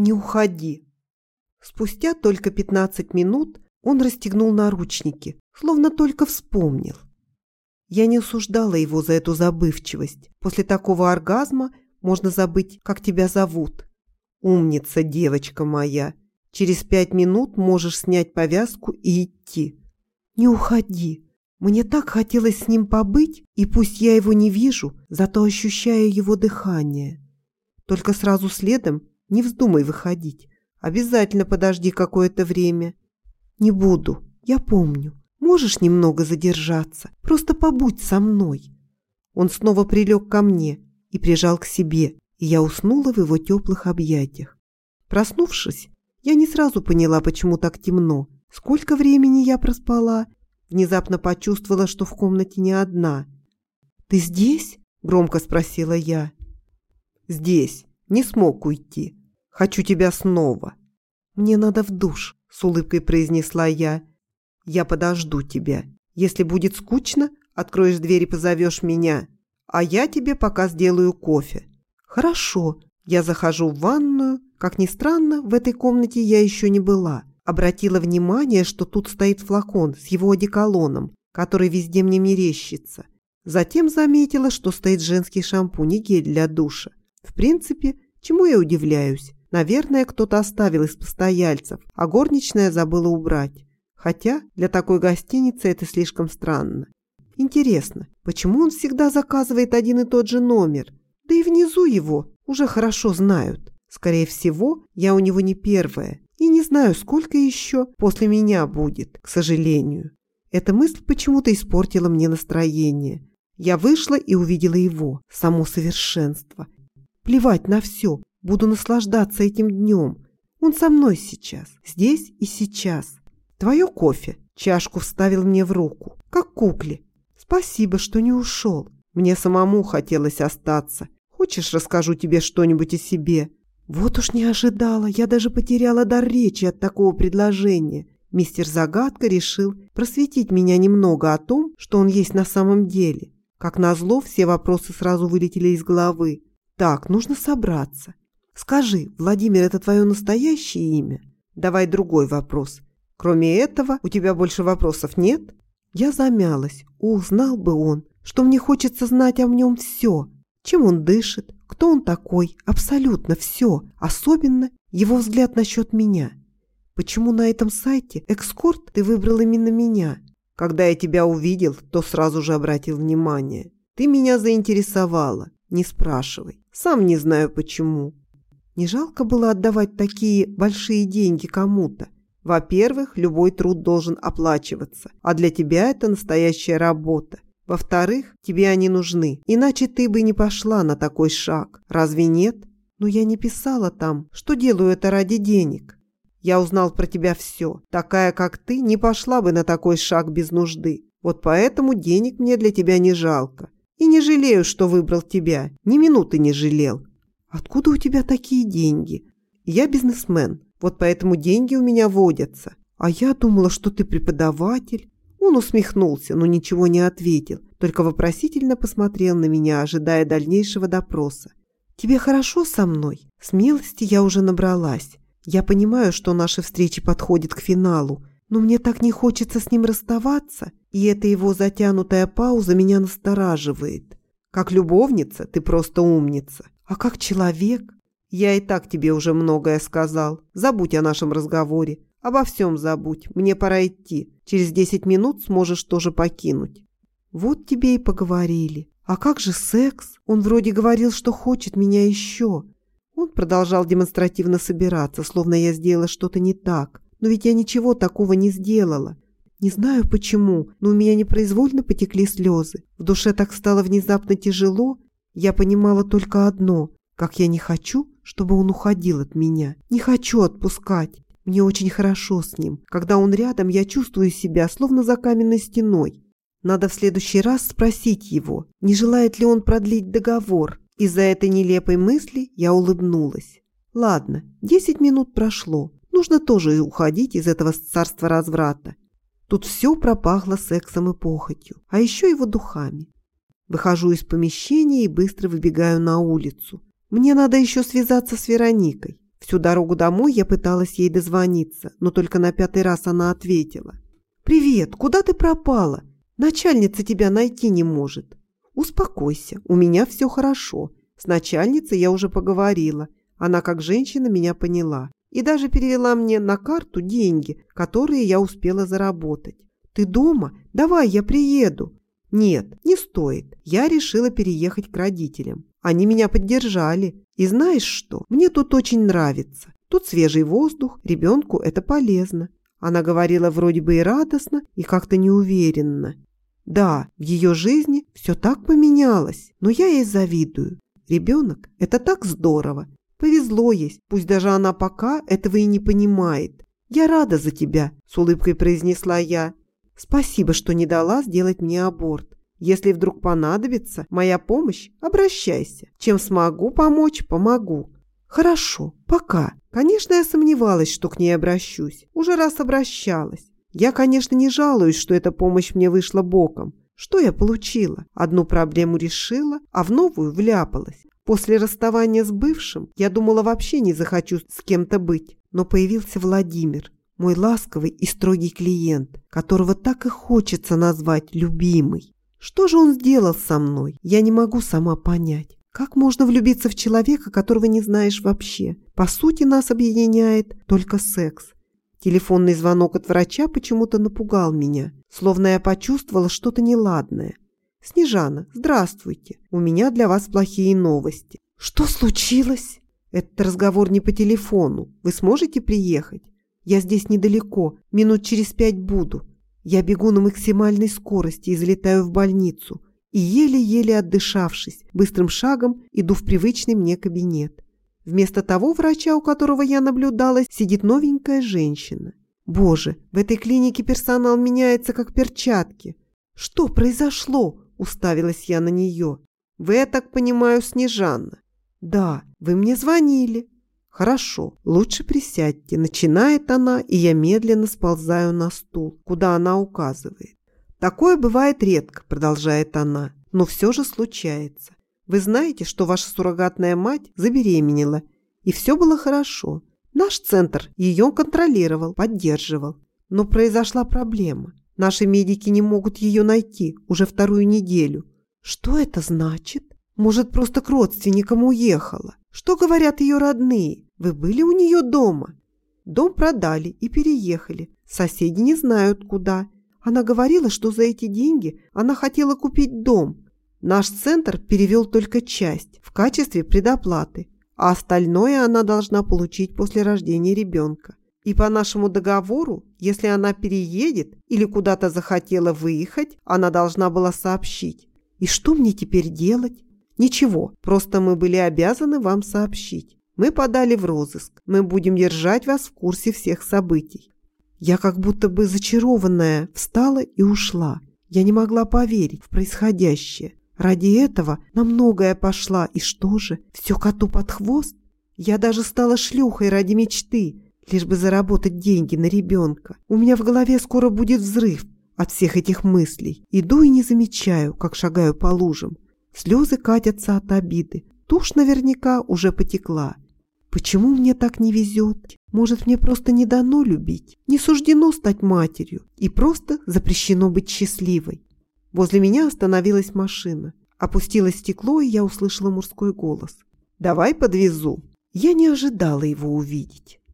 «Не уходи». Спустя только 15 минут он расстегнул наручники, словно только вспомнил. Я не осуждала его за эту забывчивость. После такого оргазма можно забыть, как тебя зовут. Умница, девочка моя. Через пять минут можешь снять повязку и идти. Не уходи. Мне так хотелось с ним побыть, и пусть я его не вижу, зато ощущаю его дыхание. Только сразу следом не вздумай выходить. Обязательно подожди какое-то время. Не буду, я помню. Можешь немного задержаться? Просто побудь со мной. Он снова прилег ко мне и прижал к себе, и я уснула в его теплых объятиях. Проснувшись, я не сразу поняла, почему так темно. Сколько времени я проспала? Внезапно почувствовала, что в комнате не одна. «Ты здесь?» – громко спросила я. «Здесь. Не смог уйти. Хочу тебя снова». «Мне надо в душ», – с улыбкой произнесла я. «Я подожду тебя. Если будет скучно, откроешь дверь и позовешь меня, а я тебе пока сделаю кофе». «Хорошо». Я захожу в ванную. Как ни странно, в этой комнате я еще не была. Обратила внимание, что тут стоит флакон с его одеколоном, который везде мне мерещится. Затем заметила, что стоит женский шампунь и гель для душа. В принципе, чему я удивляюсь? Наверное, кто-то оставил из постояльцев, а горничная забыла убрать. Хотя для такой гостиницы это слишком странно. Интересно, почему он всегда заказывает один и тот же номер? Да и внизу его уже хорошо знают. Скорее всего, я у него не первая. И не знаю, сколько еще после меня будет, к сожалению. Эта мысль почему-то испортила мне настроение. Я вышла и увидела его, само совершенство. Плевать на все, Буду наслаждаться этим днем. Он со мной сейчас, здесь и сейчас. Твое кофе. Чашку вставил мне в руку, как кукле. Спасибо, что не ушел. Мне самому хотелось остаться. Хочешь, расскажу тебе что-нибудь о себе? Вот уж не ожидала, я даже потеряла дар речи от такого предложения. Мистер Загадка решил просветить меня немного о том, что он есть на самом деле. Как назло, все вопросы сразу вылетели из головы. Так, нужно собраться. Скажи, Владимир, это твое настоящее имя? Давай другой вопрос. Кроме этого, у тебя больше вопросов нет? Я замялась. Ух, знал бы он, что мне хочется знать о нем все. Чем он дышит, кто он такой, абсолютно все. Особенно его взгляд насчет меня. Почему на этом сайте «Экскорт» ты выбрал именно меня? Когда я тебя увидел, то сразу же обратил внимание. Ты меня заинтересовала. Не спрашивай. Сам не знаю почему. Не жалко было отдавать такие большие деньги кому-то. Во-первых, любой труд должен оплачиваться, а для тебя это настоящая работа. Во-вторых, тебе они нужны, иначе ты бы не пошла на такой шаг. Разве нет? Но я не писала там, что делаю это ради денег. Я узнал про тебя все. Такая, как ты, не пошла бы на такой шаг без нужды. Вот поэтому денег мне для тебя не жалко. И не жалею, что выбрал тебя. Ни минуты не жалел. «Откуда у тебя такие деньги?» «Я бизнесмен, вот поэтому деньги у меня водятся. А я думала, что ты преподаватель». Он усмехнулся, но ничего не ответил, только вопросительно посмотрел на меня, ожидая дальнейшего допроса. «Тебе хорошо со мной?» Смелости я уже набралась. Я понимаю, что наши встречи подходят к финалу, но мне так не хочется с ним расставаться, и эта его затянутая пауза меня настораживает. Как любовница ты просто умница. А как человек? Я и так тебе уже многое сказал. Забудь о нашем разговоре. Обо всем забудь. Мне пора идти. Через десять минут сможешь тоже покинуть. Вот тебе и поговорили. А как же секс? Он вроде говорил, что хочет меня еще. Он продолжал демонстративно собираться, словно я сделала что-то не так. Но ведь я ничего такого не сделала. Не знаю почему, но у меня непроизвольно потекли слезы. В душе так стало внезапно тяжело, я понимала только одно, как я не хочу, чтобы он уходил от меня. Не хочу отпускать. Мне очень хорошо с ним. Когда он рядом, я чувствую себя, словно за каменной стеной. Надо в следующий раз спросить его, не желает ли он продлить договор. Из-за этой нелепой мысли я улыбнулась. Ладно, десять минут прошло. Нужно тоже уходить из этого царства разврата. Тут все пропахло сексом и похотью, а еще его духами. Выхожу из помещения и быстро выбегаю на улицу. Мне надо еще связаться с Вероникой. Всю дорогу домой я пыталась ей дозвониться, но только на пятый раз она ответила. «Привет, куда ты пропала? Начальница тебя найти не может». «Успокойся, у меня все хорошо. С начальницей я уже поговорила. Она как женщина меня поняла и даже перевела мне на карту деньги, которые я успела заработать. «Ты дома? Давай, я приеду». «Нет, не стоит. Я решила переехать к родителям. Они меня поддержали. И знаешь что? Мне тут очень нравится. Тут свежий воздух, ребенку это полезно». Она говорила вроде бы и радостно, и как-то неуверенно. Да, в ее жизни все так поменялось, но я ей завидую. Ребенок – это так здорово. Повезло есть, пусть даже она пока этого и не понимает. «Я рада за тебя», – с улыбкой произнесла я. «Спасибо, что не дала сделать мне аборт. Если вдруг понадобится моя помощь, обращайся. Чем смогу помочь, помогу». «Хорошо, пока. Конечно, я сомневалась, что к ней обращусь. Уже раз обращалась. Я, конечно, не жалуюсь, что эта помощь мне вышла боком. Что я получила? Одну проблему решила, а в новую вляпалась. После расставания с бывшим я думала вообще не захочу с кем-то быть, но появился Владимир, мой ласковый и строгий клиент, которого так и хочется назвать любимый. Что же он сделал со мной, я не могу сама понять. Как можно влюбиться в человека, которого не знаешь вообще? По сути, нас объединяет только секс. Телефонный звонок от врача почему-то напугал меня, словно я почувствовала что-то неладное. «Снежана, здравствуйте. У меня для вас плохие новости». «Что случилось?» «Этот разговор не по телефону. Вы сможете приехать?» «Я здесь недалеко. Минут через пять буду. Я бегу на максимальной скорости и залетаю в больницу. И еле-еле отдышавшись, быстрым шагом иду в привычный мне кабинет. Вместо того врача, у которого я наблюдала, сидит новенькая женщина. Боже, в этой клинике персонал меняется как перчатки. Что произошло? Уставилась я на нее. «Вы, я так понимаю, Снежанна?» «Да, вы мне звонили». «Хорошо, лучше присядьте». Начинает она, и я медленно сползаю на стул, куда она указывает. «Такое бывает редко», – продолжает она, – «но все же случается. Вы знаете, что ваша суррогатная мать забеременела, и все было хорошо. Наш центр ее контролировал, поддерживал. Но произошла проблема. Наши медики не могут ее найти уже вторую неделю. Что это значит? Может, просто к родственникам уехала? Что говорят ее родные? Вы были у нее дома? Дом продали и переехали. Соседи не знают, куда. Она говорила, что за эти деньги она хотела купить дом. Наш центр перевел только часть в качестве предоплаты, а остальное она должна получить после рождения ребенка. И по нашему договору, если она переедет или куда-то захотела выехать, она должна была сообщить. И что мне теперь делать? Ничего, просто мы были обязаны вам сообщить. Мы подали в розыск. Мы будем держать вас в курсе всех событий. Я как будто бы зачарованная встала и ушла. Я не могла поверить в происходящее. Ради этого на многое пошла. И что же, все коту под хвост? Я даже стала шлюхой ради мечты, лишь бы заработать деньги на ребенка. У меня в голове скоро будет взрыв от всех этих мыслей. Иду и не замечаю, как шагаю по лужам. Слезы катятся от обиды. Тушь наверняка уже потекла. Почему мне так не везет? Может, мне просто не дано любить? Не суждено стать матерью и просто запрещено быть счастливой? Возле меня остановилась машина. Опустилось стекло, и я услышала мужской голос. «Давай подвезу». Я не ожидала его увидеть.